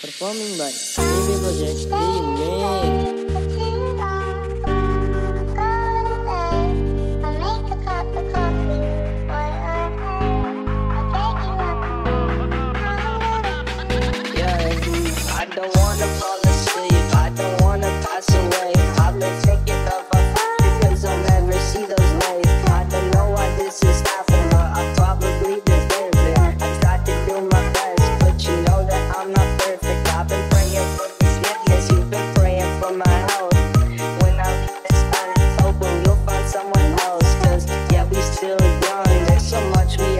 performing by Baby Project Remake.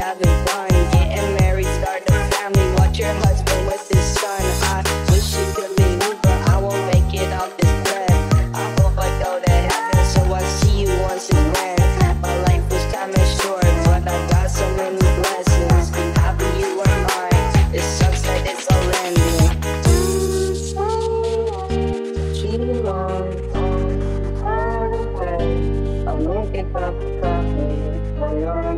having fun. Getting married, start a family, watch your husband with his son. I wish it could be me, but I won't make it off this bed. I hope I go to heaven, so I see you once again. My life was kinda short, but I got so many blessings. Happy you were mine. It sucks that it's all ending. She belongs on her way. I'm looking for the coffee.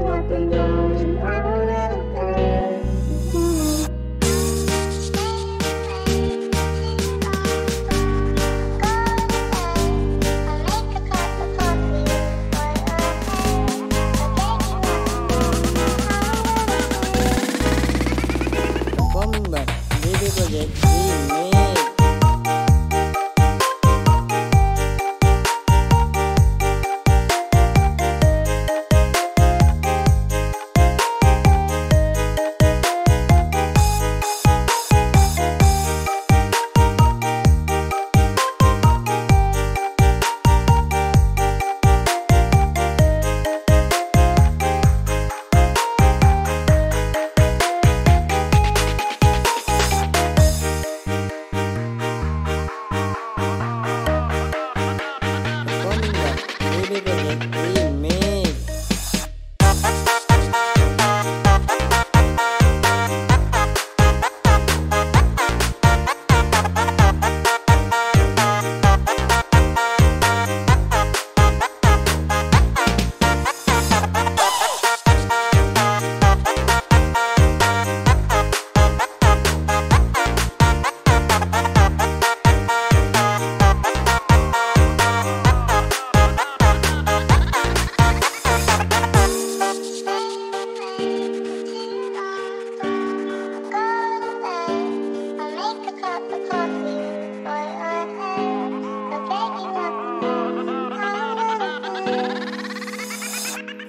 up and down and up.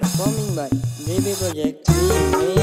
Performing by JB Project.